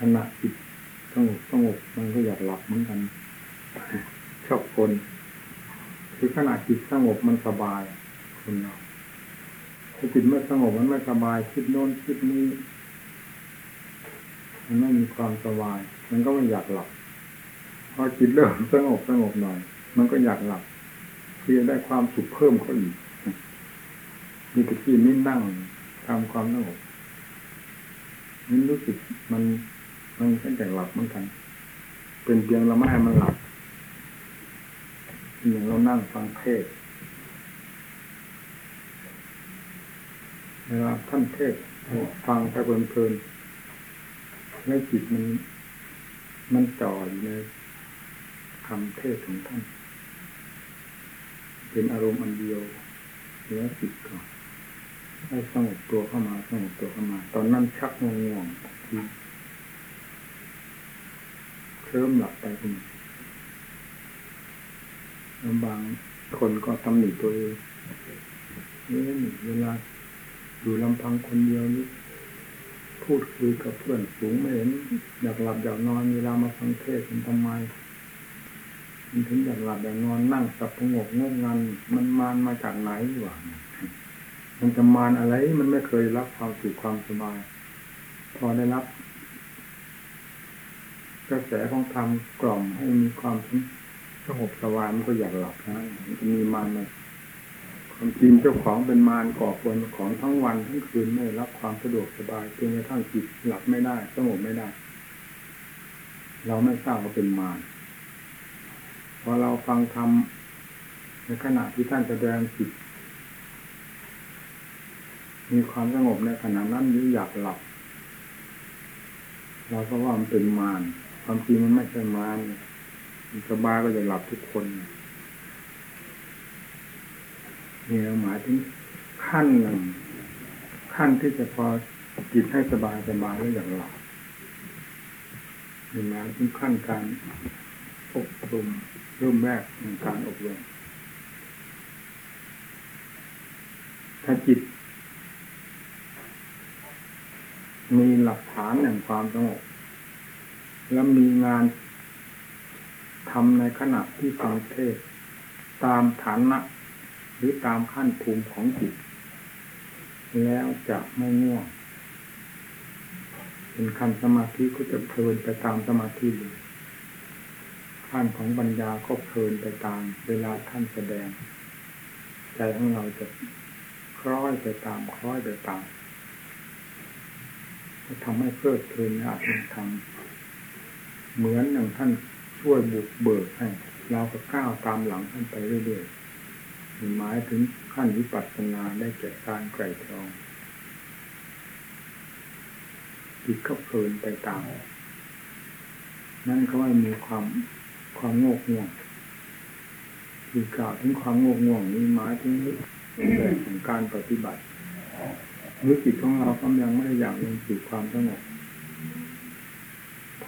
ขณะจิตสงบสงบมันก็อยากหลับเหมือนกันชอบคนคือขณะจิตสงบมันสบายคนเราถ้าจิตไม่สงบมันไม่สบายคิดโน้นคิดนี้มันไม่มีความสบาย มันก็ไม่อยากหลับพอจิตเริ่มสงบสงบหน่อย มันก็อยากหลับคือได้ความสุขเพิ่มเข้าอีกมีตะกี้นี่นั่งทำความสงบนี่รู้สึกมัน มันแค่แต่หลับเหมือนกัน เป็นเพียงเราไม่ให้มันหลับอย่างเรานั่งฟังเทศน์เวลาท่านเทศฟังไปเพลินๆแล้วจิตมัน มันจ่ออยู่ในคำเทศของท่าน เป็นอารมณ์อันเดียวแล้วจิตก็ให้สงบตัวเข้ามาสงบตัวเข้ามา ตอนนั้นชักง่วงๆ เคลิ้มหลับไปคุณบางคนก็ตำหนิตัวเองเอ๊ะนี่เวลาอยู่ลำพังคนเดียวนี่พูดคุยกับเพื่อนฝูงไม่เห็น อยากหลับอยากนอนเวลามาฟังเทศมันทำไมมันถึงอยากหลับอยากนอนนั่งสับประงงงัน มันมานมาจากไหนวะมันจะมานอะไร มันไม่เคยรับความสุขความสบาย พอได้รับ กระแสของธรรมกล่อมให้มีความสงบสบามันก็อยากหลับนะมันจะมีมานเลยความจริงเจ้าของเป็นมารก่อควรของทั้งวันทั้งคืนไม่รับความสะดวกสบายจนกระทั่งจิตหลับไม่ได้สงบไม่ได้ เราไม่ทราบว่าเป็นมารพอเราฟังธรรมในขณะที่ท่านแสดงจิตมีความสงบในขณะนั้นหรืออยากหลับ เราก็ว่ามันเป็นมาร ความจริงมันไม่ใช่มารสบายก็จะหลับทุกคนนี่เราหมายถึงขั้นหนึ่งขั้นที่จะพอจิตให้สบายสบายแล้วอย่ากหลับนี่หมายถึงขั้นการอบรมเริ่มแรกในการอบรมถ้าจิต มีหลักฐานแห่งความสงบ และมีงานทำในขณะที่ฟังเทศ ตามฐานะ หรือตามขั้นภูมิของจิต แล้วจะไม่ง่วงเป็นขั้นสมาธิก็จะเพลินไปตามสมาธิเลยขั้นของปัญญาก็เพลินไปตาม เวลาท่านแสดง ใจของเราจะคล้อยไปตามคล้อยไปตามก็ทำให้เพลิดเพลินในอาจธรรม เหมือนอย่างท่านช่วยบุกเบิกให้เราก็ก้าวตามหลังท่านไปเรื่อยๆหมายถึงขั้นวิปัสสนาได้แก่การไกรตรองจิตก็เพลินไปตามนั่นก็ว่ามีความความโงกง่วงคือกล่าวถึงความโงกง่วงนี้หมายถึงแบบของการปฏิบัติหรือจิตของเราก็ยังไม่ได้อยากลงสู่ความสงบ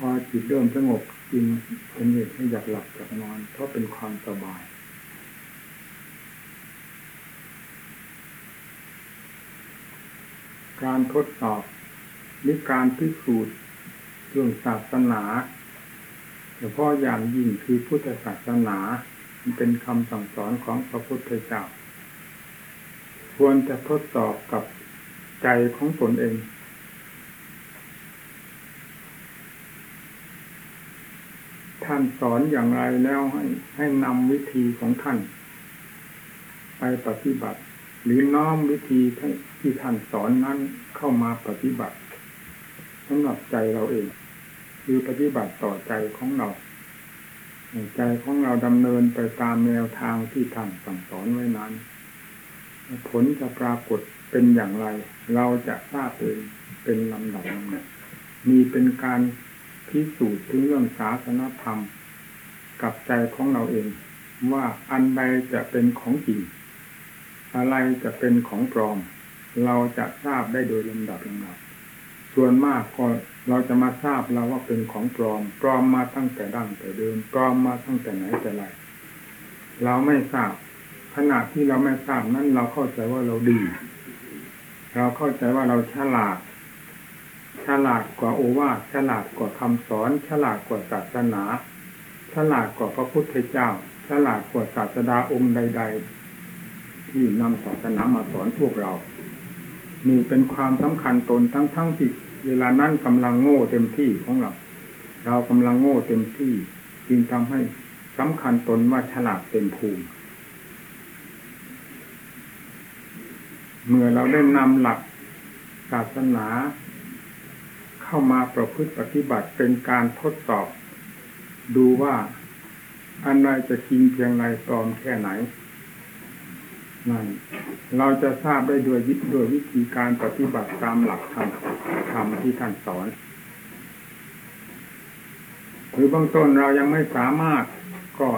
อจิตเริ่มสงบจริงเป็นเหตุให้อยากหลับอยากนอน เพราะเป็นความสบาย การทดสอบหรือการพิสูจน์เรื่องศาสนาเฉพาะอย่างยิ่งคือพุทธศาสนาเป็นคำสั่งสอนของพระพุทธเจ้า ควรจะทดสอบกับใจของตนเอง ท่านสอนอย่างไรแล้วให้ให้นำวิธีของท่าน ไปปฏิบัติ หรือน้อมวิธีที่ท่านสอนนั้นเข้ามาปฏิบัติสำหรับใจเราเอง คือปฏิบัติต่อใจของเราใจของเราดำเนินไปตามแนวทางที่ท่านสั่งสอนไว้นั้น ผลจะปรากฏเป็นอย่างไร เราจะทราบเองเป็นลำดับลำดับมีเป็นการ พิสูจน์ถึงเรื่องศาสนธรรม กับใจของเราเอง ว่าอันใดจะเป็นของจริง อะไรจะเป็นของปลอม เราจะทราบได้โดยลำดับลำดับส่วนมากก็เราจะมาทราบเราว่าเป็นของปลอมปลอมมาตั้งแต่ดั้งแต่เดิมปลอมมาตั้งแต่ไหนแต่ไรเราไม่ทราบขณะที่เราไม่ทราบนั้นเราเข้าใจว่าเราดี เราเข้าใจว่าเราฉลาด ฉลาดกว่าโอวาทฉลาดกว่าคำสอน ฉลาดกว่าศาสนา ฉลาดกว่าพระพุทธเจ้า ฉลาดกว่าศาสดาองค์ใด ๆ ที่นำศาสนามาสอนพวกเรานี่เป็นความสำคัญตนทั้งทั้งที่เวลานั้นกำลังโง่เต็มที่ของเรา เรากำลังโง่เต็มที่จึงทำให้สำคัญตนว่าฉลาดเต็มภูมิ เมื่อเราได้นำหลักศาสนา เข้ามาประพฤติปฏิบัติเป็นการทดสอบ ดูว่าอันใดจะจริงเพียงไรปลอมแค่ไหนนั่นเราจะทราบได้โดยวิโดยวิธีการปฏิบัติตามหลักธรรมธรรมที่ท่านสอนหรือบางต้นเรายังไม่สามารถก็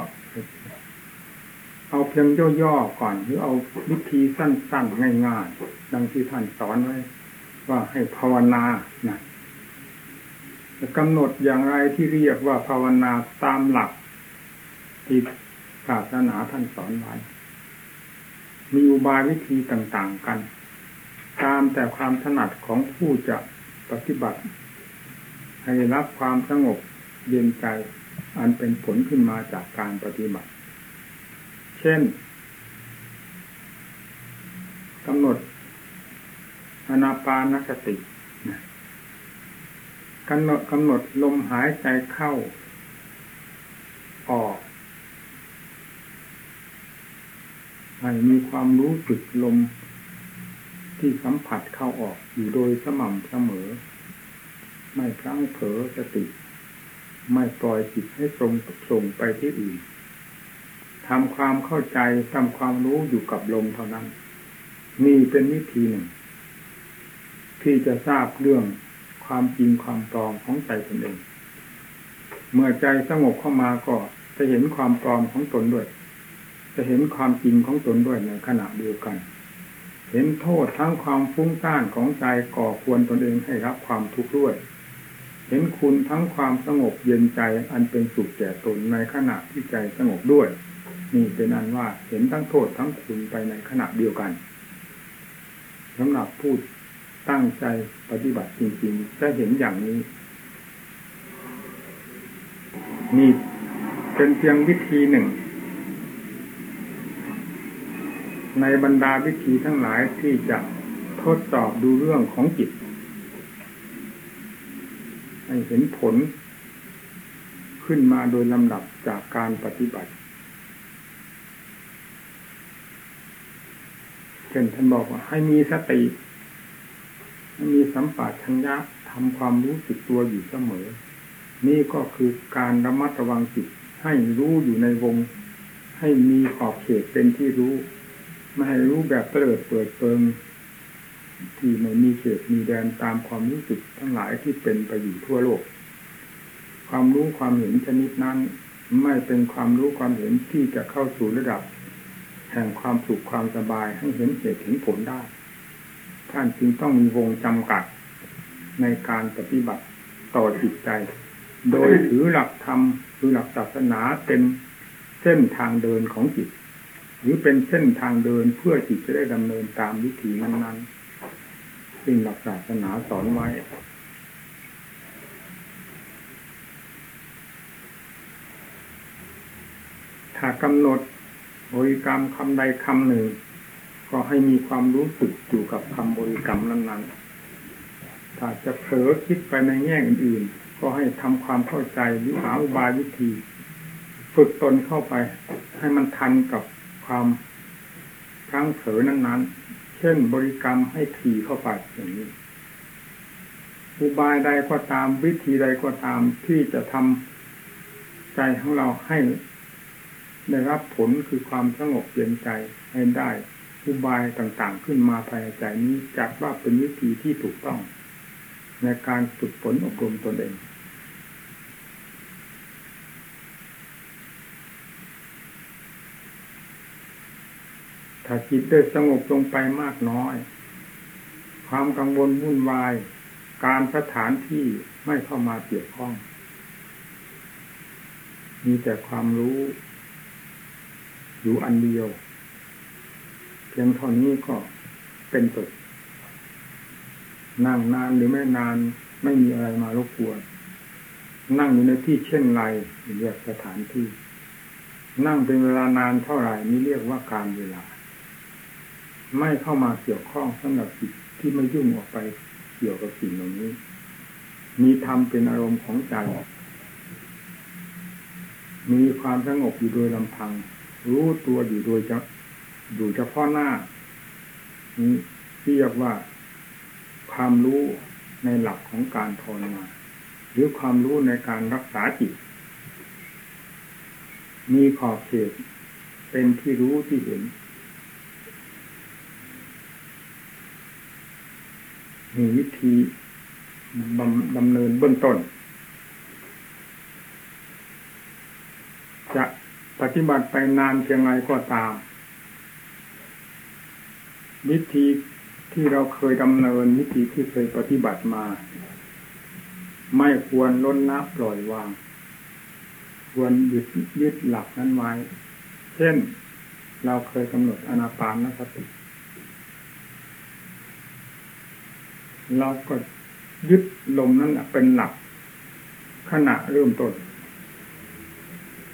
เอาเพียงย่อๆก่อน หรือเอาวิธีสั้นๆง่ายๆดังที่ท่านสอนไว้ ว่าให้ภาวนานะ จะกำหนดอย่างไรที่เรียกว่าภาวนาตามหลัก ที่ศาสนาท่านสอนไว้ มีอุบายวิธีต่างๆกัน ตามแต่ความถนัดของผู้จะปฏิบัติ ให้รับความสงบเย็นใจ อันเป็นผลขึ้นมาจากการปฏิบัติ เช่นกำหนดอนาปานสติ กำหนดกำหนดลมหายใจเข้า ออกให้มีความรู้สึกลมที่สัมผัสเข้าออกอยู่โดยสม่ำเสมอ ไม่พลั้งเผลอสติ ไม่ปล่อยจิตให้ตรงส่งไปที่อื่นทำความเข้าใจทำความรู้อยู่กับลมเท่านั้น นี่เป็นวิธีหนึ่ง ที่จะทราบเรื่อง ความจริงความปลอมของใจตนเอง เมื่อใจสงบเข้ามาก็จะเห็นความปลอมของตนด้วย จะเห็นความจริงของตนด้วยในขณะเดียวกัน เห็นโทษทั้งความฟุ้งซ่านของใจก่อควรตนเองให้รับความทุกข์ด้วย เห็นคุณทั้งความสงบเย็นใจอันเป็นสุขแก่ตนในขณะที่ใจสงบด้วย นี่เป็นอันว่าเห็นทั้งโทษทั้งคุณไปในขณะเดียวกันสำหรับพูด ตั้งใจปฏิบัติจริงๆจะเห็นอย่างนี้ นี่เป็นเพียงวิธีหนึ่ง ในบรรดาวิธีทั้งหลายที่จะทดสอบดูเรื่องของจิตให้เห็นผลขึ้นมาโดยลำดับจากการปฏิบัติ เช่นท่านบอกว่าให้มีสติ มีสัมปชัญญะทำความรู้สึกตัวอยู่เสมอ นี่ก็คือการระมัดระวังจิตให้รู้อยู่ในวง ให้มีขอบเขตเป็นที่รู้ ไม่ให้รู้แบบเปิดเปิดเปิง ที่ไม่มีเขตมีแดนตามความรู้สึกทั้งหลายที่เป็นไปอยู่ทั่วโลก ความรู้ความเห็นชนิดนั้น ไม่เป็นความรู้ความเห็นที่จะเข้าสู่ระดับ แห่งความสุขความสบายให้เห็นเหตุเห็นผลได้ ท่านจึงต้องมีวงจำกัดในการปฏิบัติต่อจิตใจ โดยถือหลักธรรมคือหลักศาสนาเป็นเส้นทางเดินของจิต หรือเป็นเส้นทางเดินเพื่อจิตจะได้ดำเนินตามวิถีนั้นๆซึ่งหลักศาสนาสอนไว้ถ้ากำหนดบริกรรมคำใดคำหนึ่ง ก็ให้มีความรู้สึกอยู่กับคำบริกรรมนั้นๆ ถ้าจะเผลอคิดไปในแง่อื่นๆ ก็ให้ทำความเข้าใจหรือหาอุบายวิธี ฝึกตนเข้าไป ให้มันทันกับความครั้งเผลอนั้นๆ เช่นบริกรรมให้ถี่เข้าไปอย่างนี้ อุบายใดก็ตามวิธีใดก็ตามที่จะทำใจของเราให้ได้รับผลคือความสงบเย็นใจให้ได้ อุบายต่างๆ ขึ้นมาภายในใจนี้จัดว่าเป็นวิธีที่ถูกต้อง ในการฝึกฝนอบรมตนเองถ้าจิตได้สงบลงไปมากน้อย ความกังวลวุ่นวาย การสถานที่ไม่เข้ามาเกี่ยวข้อง มีแต่ความรู้ อยู่อันเดียว พียงเท่านี้ก็เป็นสุดนั่งนานหรือไม่นานไม่มีอะไรมารบกวน นั่งอยู่ในที่เช่นไรเรียกสถานที่ นั่งเป็นเวลานานเท่าไหร่นี่เรียกว่าการเวลา ไม่เข้ามาเกี่ยวข้องสำหรับจิตที่ไม่ยุ่งออกไปเกี่ยวกับสิ่งเหล่านี้ มีธรรมเป็นอารมณ์ของใจมีความสงบอยู่โดยลำพัง รู้ตัวอยู่โดยจ อยู่เฉพาะหน้านี้เรียกว่าความรู้ในหลักของการภาวนาหรือความรู้ในการรักษาจิต มีขอบเขตเป็นที่รู้ที่เห็นมีวิธีดำเนินเบื้องต้น จะปฏิบัติไปนานเพียงไรก็ตาม วิธีที่เราเคยดำเนินวิธีที่เคยปฏิบัติมา ไม่ควรล้นละปล่อยวาง ควรยึดยึดหลักนั้นไว้ เช่น เราเคยกำหนดอนาปานสติ เราก็ยึดลมนั้นเป็นหลักขณะเริ่มต้น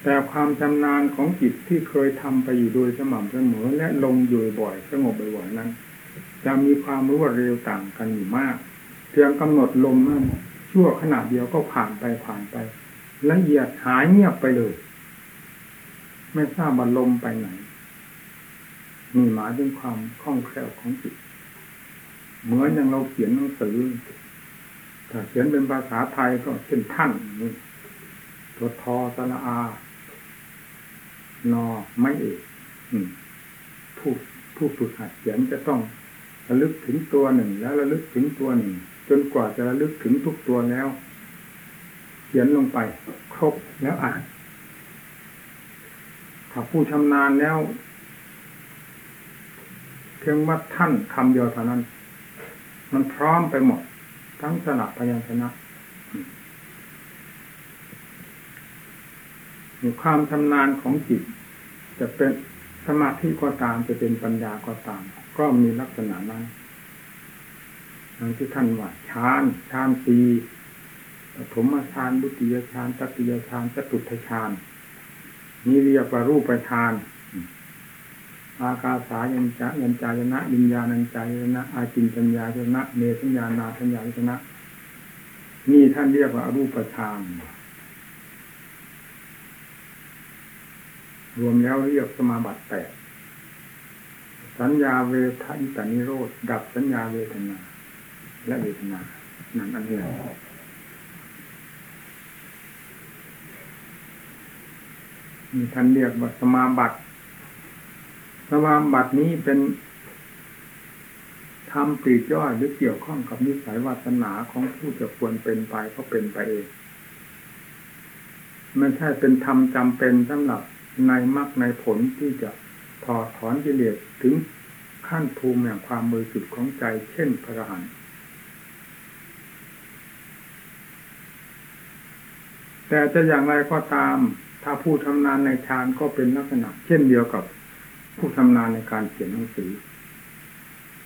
แต่ความชำนาญของจิตที่เคยทำไปอยู่โดยสม่ำเสมอและลงอยู่บ่อยสงบบ่อยๆนั้น จะมีความรวดเร็วต่างกันอยู่มากเพียงกำหนดลมนั้นชั่วขณะเดียวก็ผ่านไปผ่านไปละเอียดหายเงียบไปเลย ไม่ทราบว่าลมไปไหนมีหมายถึงความคล่องแคล่วของจิตเหมือนอย่างเราเขียนหนังสือถ้าเขียนเป็นภาษาไทยก็เช่นท่านนี่ตัวทอสระอา นอไม่เอกผู้ผู้ฝึกหัดเขียนจะต้องระลึกถึงตัวหนึ่ง แล้วระลึกถึงตัวหนึ่ง จนกว่าจะระลึกถึงทุกตัวแล้ว เขียนลงไป ครบแล้วอ่าน ถ้าผู้ชำนาญแล้วเพียงว่าท่านคำเดียวเท่านั้น มันพร้อมไปหมด ทั้งสระพยัญชนะ ความชำนาญของจิต จะเป็นสมาธิก็ตามจะเป็นปัญญาก็ตาม ก็มีลักษณะนั้นอย่างที่ท่านว่าฌานฌานสีปฐมฌานดุติยฌานตติยฌานจตุตฌานนี่เรียกว่ารูปฌานอากาสายัญจะยัญจายนะวิญญาณัญจายนะอาจินปัญญายนะเมสัญญานาสัญญายนะนี่ท่านเรียกว่ารูปฌาน รวมแล้วเรียกสมาบัติแปดสัญญาเวทายตานิโรธดับสัญญาเวทนา และเวทนานั่นอันนี้มีท่านเรียกว่าสมาบัติสมาบัตินี้เป็นทำปลีกย่อยหรือเกี่ยวข้องกับนิสัยวาสนาของผู้จะควรเป็นไปก็เป็นไปเองไม่ใช่เป็นธรรมจำเป็นสำหรับ ในมรรคในผลที่จะถอดถอนกิเลสถึงขั้นภูมิแห่งความมือสุดของใจ เช่นพระหันแต่จะอย่างไรก็ตาม ถ้าผู้ทำนานในฌานก็เป็นลักษณะ เช่นเดียวกับผู้ทำนานในการเขียนหนังสือ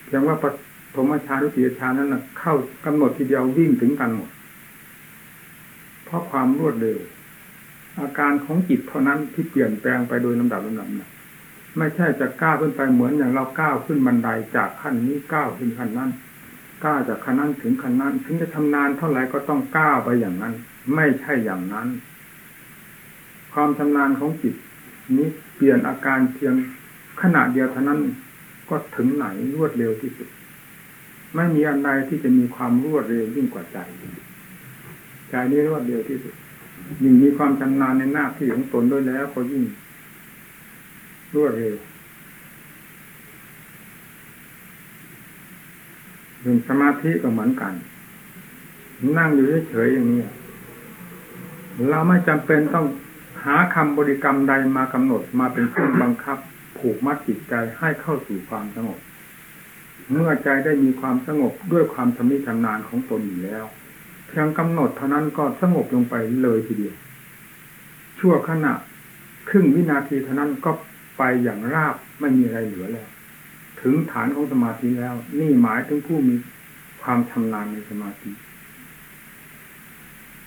เพียงว่าปฐมฌานหรือติยฌานนั้นเข้ากำหนดทีเดียววิ่งถึงกันหมด เพราะความรวดเร็ว อาการของจิตเท่านั้นที่เปลี่ยนแปลงไปโดยลำดับลำดับนะไม่ใช่จะก้าวขึ้นไปเหมือนอย่างเราก้าวขึ้นบันไดจากขั้นนี้ก้าวขึ้นขั้นนั้นก้าวจากขั้นนั้นถึงขั้นนั้นถึงจะทำนานเท่าไหร่ก็ต้องก้าวไปอย่างนั้น ไม่ใช่อย่างนั้น ความชำนาญของจิตนี้เปลี่ยนอาการเพียงขณะเดียวเท่านั้นก็ถึงไหนรวดเร็วที่สุด ไม่มีอันใดที่จะมีความรวดเร็วยิ่งกว่าใจใจนี้รวดเร็วที่สุด ยิ่งมีความชำนาญในหน้าที่ของตนด้วยแล้ว ก็ยิ่งรวดเร็วเรื่องสมาธิก็เหมือนกัน นั่งอยู่เฉยๆอย่างนี้ เราไม่จำเป็นต้องหาคำบริกรรมใดมากำหนดมาเป็นเครื่องบังคับ ผูกมัดจิตใจให้เข้าสู่ความสงบ เมื่อใจได้มีความสงบด้วยความชำนิชำนาญของตนอยู่แล้ว ยงกำหนดเท่านั้นก็สงบลงไปเลยทีเดียว ชั่วขณะครึ่งวินาทีเท่านั้นก็ไปอย่างราบไม่มีอะไรเหลือแล้ว ถึงฐานของสมาธิแล้ว นี่หมายถึงผู้มีความชำนาญในสมาธิ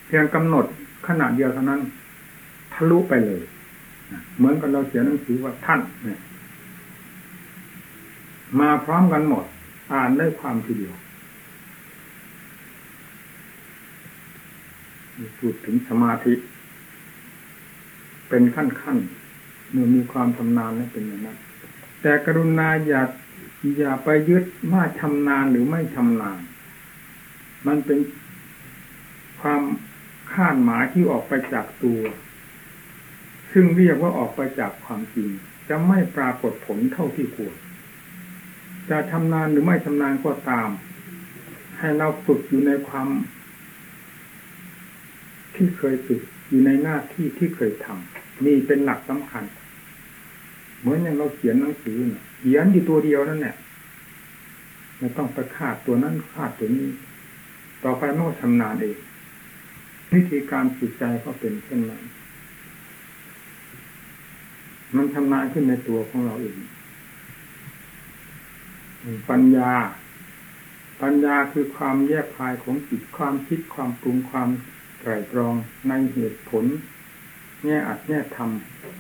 เพียงกำหนดขนาดเดียวเท่านั้น ทะลุไปเลยเหมือนกับเราเขียนหนังสือว่าท่านเนี่ยมาพร้อมกันหมด อ่านได้ความทีเดียว พูดถึงสมาธิ เป็นขั้นขั้นเมื่อมีความชำนาญแล้วเป็นอย่างนั้น แต่กรุณาอย่าอย่าไปยึดว่าชำนาญหรือไม่ชำนาญ มันเป็นความคาดหมายที่ออกไปจากตัว ซึ่งเรียกว่าออกไปจากความจริง จะไม่ปรากฏผลเท่าที่ควร จะชำนาญหรือไม่ชำนาญก็ตาม ให้เราฝึกอยู่ในความ ที่เคยฝึกอยู่ในหน้าที่ที่เคยทำนี่เป็นหลักสำคัญ เหมือนอย่างเราเขียนหนังสือเเขียนอยู่ตัวเดียวนั่นแหละไม่ต้องไปคาดตัวนั้นคาดตัวนี้ ต่อไปมันก็ชำนาญเองวิธีการฝึกใจก็เป็นเช่นนั้นมันชำนาญขึ้นในตัวของเราเอง ปัญญา ปัญญาคือความแยกคายของจิตความคิดความปรุงความ ไตรตรองในเหตุผลแง่อัดแง่ธรรม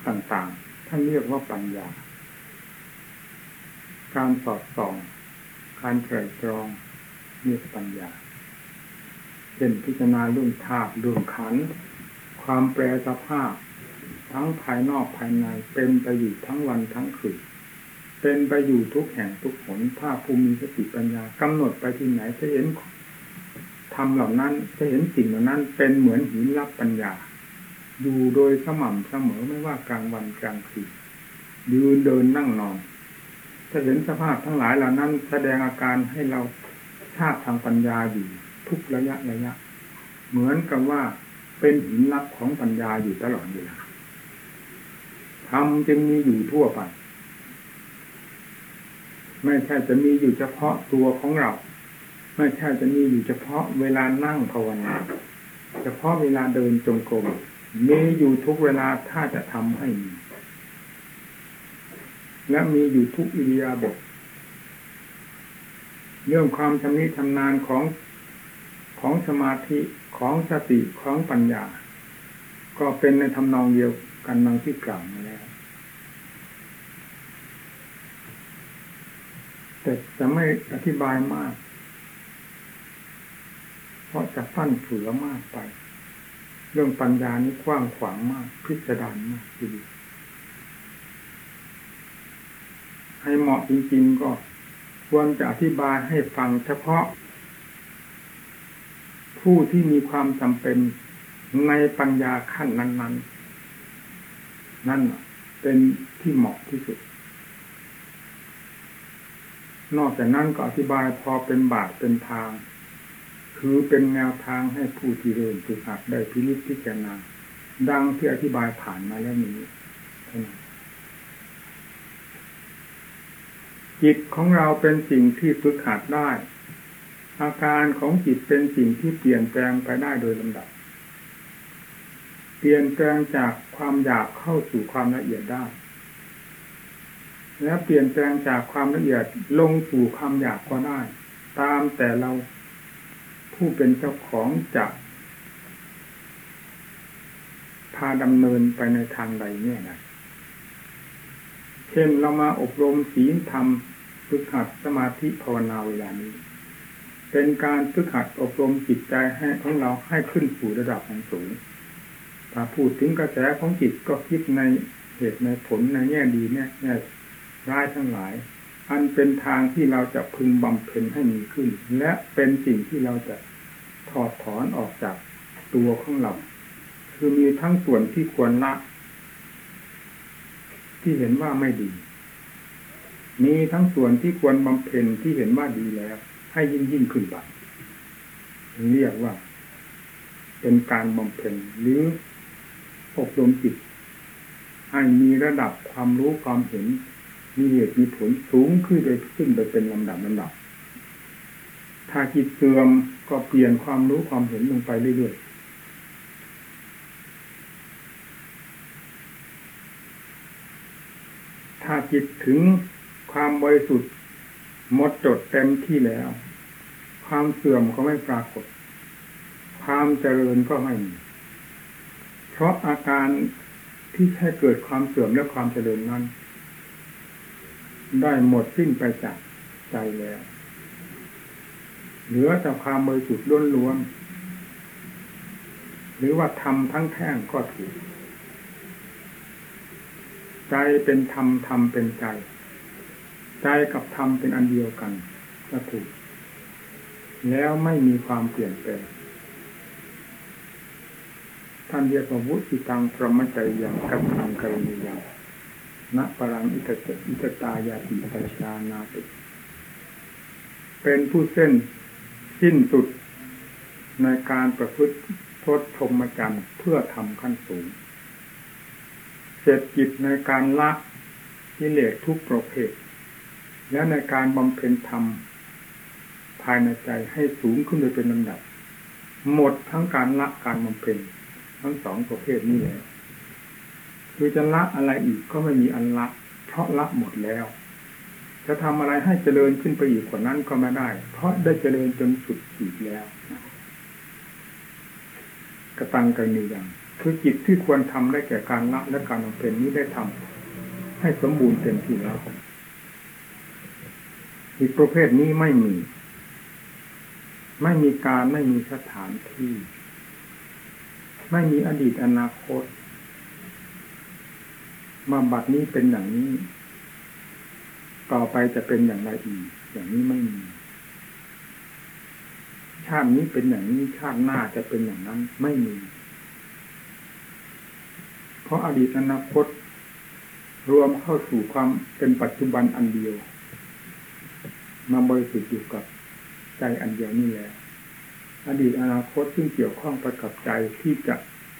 ต่างๆ ท่านเรียกว่าปัญญา การสอดส่อง การไตรตรองเรียกปัญญาเช่นพิจารณาเรื่องธาตุเรื่องขัน ความแปรสภาพ ทั้งภายนอกภายในเป็นไปอยู่ทั้งวันทั้งคืนเป็นไปอยู่ทุกแห่งทุกหนถ้าภูมิสติปัญญากำหนดไปที่ไหนจะเห็น ทำเหล่านั้นจะเห็นสิ่งเหล่านั้น เป็นเหมือนหินรับปัญญา อยู่โดยสม่ำเสมอไม่ว่ากลางวันกลางคืนยืนเดินนั่งนอนจะเห็นสภาพทั้งหลายเหล่านั้น แสดงอาการให้เราทราบทางปัญญาอยู่ทุกระยะระยะ เหมือนกับว่าเป็นหินลับของปัญญาอยู่ตลอดเวลาธรรมจึงมีอยู่ทั่วไป ไม่ใช่จะมีอยู่เฉพาะตัวของเรา ไม่ใช่จะมีอยู่เฉพาะเวลานั่งภาวนาเฉพาะเวลาเดินจงกรมมีอยู่ทุกเวลาถ้าจะทำให้มีและมีอยู่ทุกอิริยาบถเรื่องความชำนิชำนาญของของสมาธิของสติของปัญญา ก็เป็นในทำนองเดียวกันนังที่กล่าวมาแล้ว แต่จะไม่อธิบายมาก เพราะจะฟั่นเฟือมากไป เรื่องปัญญานี้กว้างขวางมาก พิสดารมากทีเดียวให้เหมาะจริงๆก็ควรจะอธิบายให้ฟังเฉพาะ ผู้ที่มีความจำเป็นในปัญญาขั้นนั้น ๆ นั่นเป็นที่เหมาะที่สุด นอกจากนั้นก็อธิบายพอเป็นบาทเป็นทาง คือเป็นแนวทางให้ผู้ที่เรียนฝึกหัดได้พินิจพิจารณาดังที่อธิบายผ่านมาแล้วนี้เท่านั้นจิตของเราเป็นสิ่งที่ฝึกหัดได้ อาการของจิตเป็นสิ่งที่เปลี่ยนแปลงไปได้โดยลำดับ เปลี่ยนแปลงจากความอยากเข้าสู่ความละเอียดได้ และเปลี่ยนแปลงจากความละเอียดลงสู่ความอยากก็ได้ ตามแต่เรา ผู้เป็นเจ้าของจะพาดำเนินไปในทางใดเนี่ยนะเช่นเรามาอบรมศีลธรรมฝึกหัดสมาธิภาวนาเวลานี้ เป็นการฝึกหัดอบรมจิตใจให้ของเราให้ขึ้นสู่ระดับของสูงถ้าพูดถึงกระแสของจิตก็คิดในเหตุในผลในแง่ดีแง่ร้ายทั้งหลาย อันเป็นทางที่เราจะพึงบำเพ็ญให้มีขึ้น และเป็นสิ่งที่เราจะ ถอดถอนออกจากตัวของเรา คือมีทั้งส่วนที่ควรละ ที่เห็นว่าไม่ดี มีทั้งส่วนที่ควรบำเพ็ญที่เห็นว่าดีแล้ว ให้ยิ่งยิ่งขึ้นไปเรียกว่า เป็นการบำเพ็ญหรืออบรมจิตให้มีระดับความรู้ความเห็น มีเหตุมีผลสูงขึ้นไปขึ้นไปเป็นลำดับลำดับ ถ้าจิตเสื่อม ก็เปลี่ยนความรู้ความเห็นลงไปเรื่อยๆ ถ้าจิตถึงความบริสุทธิ์หมดจดเต็มที่แล้วคความเสื่อมก็ไม่ปรากฏ ความเจริญก็ไม่มี เพราะอาการที่แค่เกิดความเสื่อมและความเจริญนั้น ได้หมดสิ้นไปจากใจแล้ว เหลือแต่ความบริสุทธิ์ล้วนๆหรือว่าทำทั้งแท่งก็ถูก ใจเป็นธรรมธรรมเป็นใจ ใจกับธรรมเป็นอันเดียวกันก็ถูก แล้วไม่มีความเปลี่ยนแปลงท่านเรียกว่าวุติตังพรหมจริยังกับทางกรณียังณปรังอิตตอิตตายาติปัญชานาติเป็นผู้เส้น สิ้นสุดในการประพฤติทษธรรมจันทร์เพื่อทำขั้นสูง เสร็จจิตในการละกิเลสทุกประเภท และในการบำเพ็ญธรรม ภายในใจให้สูงขึ้นโดยเป็นลำดับ หมดทั้งการละการบำเพ็ญทั้งสองประเภทนี้แล้วคือจะละอะไรอีกก็ไม่มีอันละ เพราะละหมดแล้ว จะทำอะไรให้เจริญขึ้นไปอีกกว่านั้นก็ไม่ได้ เพราะได้เจริญจนสุดขีดแล้วกระตังกันมีอย่างคือจิตที่ควรทำได้แก่การละและการบำเพ็ญนี้ได้ทำให้สมบูรณ์เต็มที่แล้วอีกประเภทนี้ไม่มี ไม่มีการไม่มีสถานที่ ไม่มีอดีตอนาคตมาบัดนี้เป็นอย่างนี้ ต่อไปจะเป็นอย่างไรอีก อย่างนี้ไม่มีชาตินี้เป็นอย่างนี้ชาติหน้าจะเป็นอย่างนั้นไม่มี เพราะอดีตอนาคต รวมเข้าสู่ความเป็นปัจจุบันอันเดียว มาบริสุทธิ์อยู่กับใจอันเดียวนี่แหละอดีตอนาคตซึ่งเกี่ยวข้องไปกับใจที่จะ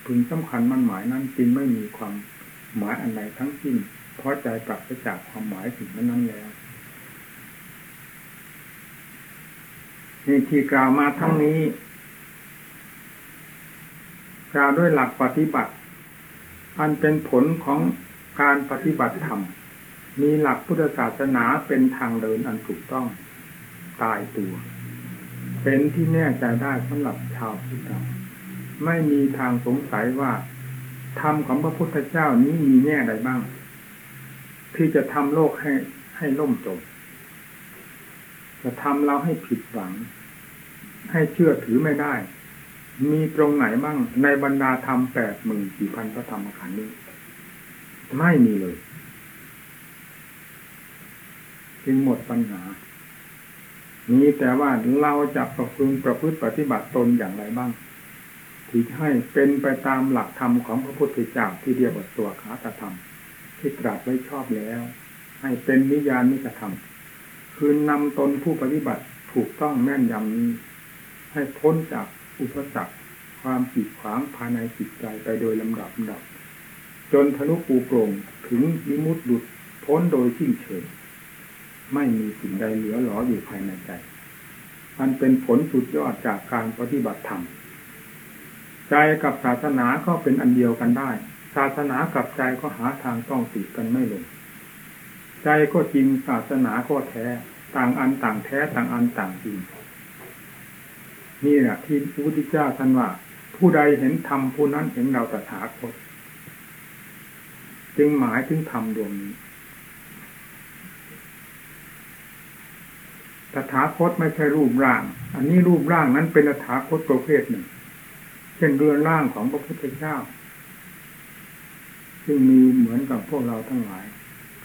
พึงสำคัญมั่นหมายนั้นจึงไม่มีความหมายอันใดทั้งสิ้น เพราะใจปรับไปจากความหมายถึงนั้นแล้วนี่ที่กล่าวมาทั้งนี้กล่าวด้วยหลักปฏิบัติ อันเป็นผลของการปฏิบัติธรรม มีหลักพุทธศาสนาเป็นทางเดินอันถูกต้องตายตัว เป็นที่แน่ใจได้สำหรับชาวพุทธไม่มีทางสงสัยว่าธรรมของพระพุทธเจ้านี้มีแง่ใดบ้าง ที่จะทำโลกให้ให้ล่มจม จะทำเราให้ผิดหวัง ให้เชื่อถือไม่ได้ มีตรงไหนบ้างในบรรดาธรรมแปดหมื่นสี่พันพระธรรมขันธ์นี้ ไม่มีเลย จึงหมดปัญหามีแต่ว่าเราจะประพฤติประพฤติปฏิบัติตนอย่างไรบ้างที่ให้เป็นไปตามหลักธรรมของพระพุทธเจ้าที่เรียกว่าตัวขาตธรรม ที่ตรัสไว้ชอบแล้ว ให้เป็นนิยานิกธรรมคือนำตนผู้ปฏิบัติถูกต้องแม่นยำนี้ให้พ้นจากอุปสรรคความปิดขวางภายในจิตใจไปโดยลำดับดับ จนทะลุปูโปร่งถึงวิมุตติดุดพ้นโดยสิ้นเชิงไม่มีสิ่งใดเหลือหลออยู่ภายในใจมันเป็นผลสุดยอดจากการปฏิบัติธรรม ใจกับศาสนาก็เป็นอันเดียวกันได้ ศาสนากับใจก็หาทางต้องติดกันไม่ลง ใจก็จริงศาสนาก็แท้ ต่างอันต่างแท้ต่างอันต่างจริง นี่แหละที่พระพุทธเจ้าท่านว่า ผู้ใดเห็นธรรมผู้นั้นเห็นเราตถาคตจึงหมายถึงธรรมดวงนี้ตถาคตไม่ใช่รูปร่าง อันนี้รูปร่างนั้นเป็นตถาคตประเภทหนึ่ง เช่นเรือนร่างของพระพุทธเจ้า ซึ่งมีเหมือนกับพวกเราทั้งหลาย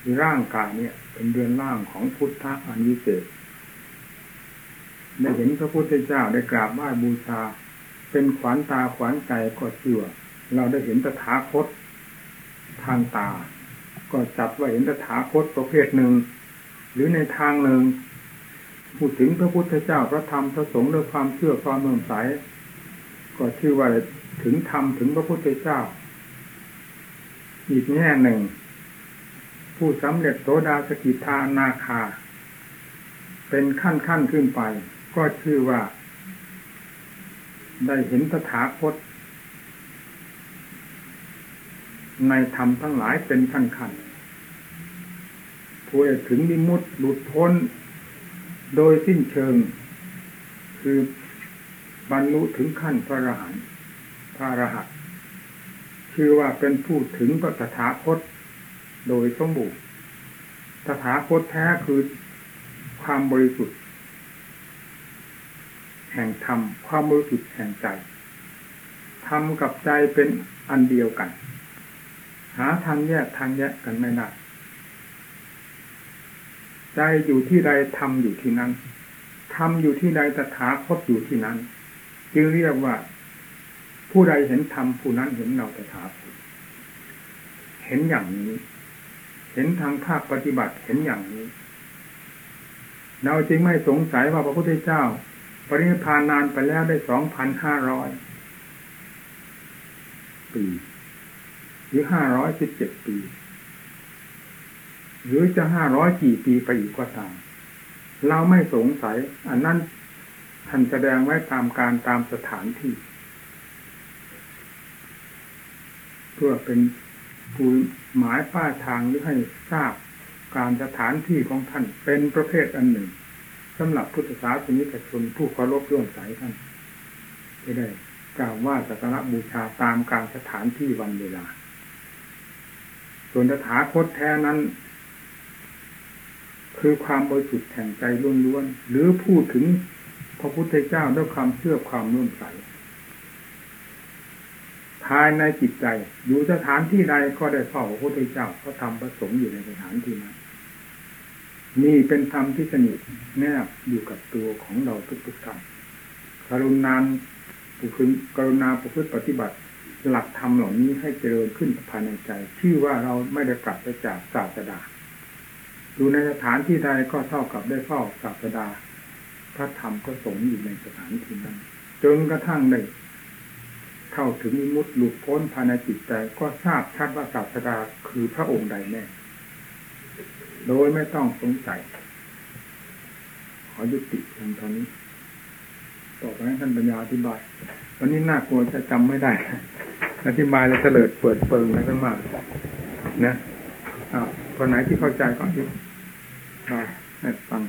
คือร่างกายเนี่ย เป็นเรือนร่างของพุทธะอันวิเศษได้เห็นพระพุทธเจ้าได้กราบไหว้บูชา เป็นขวัญตาขวัญใจก็เชื่อ เราได้เห็นตถาคตทางตา ก็จับว่าเห็นตถาคตประเภทหนึ่ง หรือในทางหนึ่งพูดถึงพระพุทธเจ้าพระธรรมพระสงฆ์ด้วยความเชื่อความเมื่อใสก็ชื่อว่าถึงธรรมถึงพระพุทธเจ้า อีกแง่หนึ่ง ผู้สำเร็จโสดาสกิทานาคา เป็นขั้นขั้นขึ้นไป ก็ชื่อว่า ได้เห็นตถาคต ในธรรมทั้งหลายเป็นขั้นขั้นผู้ถึงมิมุตหลุดพ้น โดยสิ้นเชิงคคือบรรลุถึงขั้นพระอรหันต์พระอรหันต์ ชื่อว่าเป็นผู้ถึงพระตถาคตโดยสมบูรณ์ตถาคตแท้คือความบริสุทธิ์ แห่งธรรม ความบริสุทธิ์แห่งใจธรรมกับใจเป็นอันเดียวกัน หาทางแยกทางแยกกันไม่ได้ใจอยู่ที่ใดธรรมอยู่ที่นั้นธรรมอยู่ที่ใดตถาคตอยู่ที่นั้น จึงเรียกว่า ผู้ใดเห็นธรรมผู้นั้นเห็นเราตถาคตเห็นอย่างนี้ เห็นทางภาคปฏิบัติเห็นอย่างนี้ เราจึงไม่สงสัยว่าพระพุทธเจ้า ปรินิพพานนานไปแล้วได้สองพันห้าร้อยปีหรือห้าร้อยสิบเจ็ดปี หรือจะห้าร้อยกี่ปีไปอีกก็ตาม เราไม่สงสัย อันนั้นท่านแสดงไว้ตามการตามสถานที่ เพื่อเป็นผู้หมายป้าทางหรือให้ทราบการสถานที่ของท่านเป็นประเภทอันหนึ่งสำหรับพุทธศาสนิกชนผู้เคารพเรื่องสายท่านจะได้กล่าวว่าสักการะบูชาตามการสถานที่วันเวลา ส่วนสถาคตแท้นั้น คือความบริสุทธิ์แห่งใจล้วนๆหรือพูดถึงพระพุทธเจ้าด้วยความเชื่อความร่วมใส ภายในจิตใจ อยู่สถานที่ใดก็ได้เฝ้าพระพุทธเจ้าพระธรรมพระสงฆ์อยู่ในสถานที่นั้นนี่เป็นธรรมที่สนิทแนบอยู่กับตัวของเราทุกๆท่านกรุณาปุคุกรุณาประพฤติปฏิบัติ หลักธรรมเหล่านี้ให้เจริญขึ้นภายในใจ ชื่อว่าเราไม่ได้กลับไปจากศาสดาอยู่ในสถานที่ใดก็เท่ากับได้เฝ้าศาสดา พระธรรมก็สงอยู่ในสถานที่นั้นจนกระทั่งได้ เข้าถึงมุดหลุดพ้นภายในจิตใจก็ทราบชัดว่าศาสดาคือพระองค์ใดแน่ โดยไม่ต้องสงสัย ขอยุติเพียงเท่านี้ ต่อไปให้ท่านปัญญาอธิบาย วันนี้น่ากลัวจะจำไม่ได้ อธิบายแล้วเฉลิดเปิดเปิงอะไรกันมากนะอ้าวคนไหนที่เข้าใจก็อธิบายให้ฟัง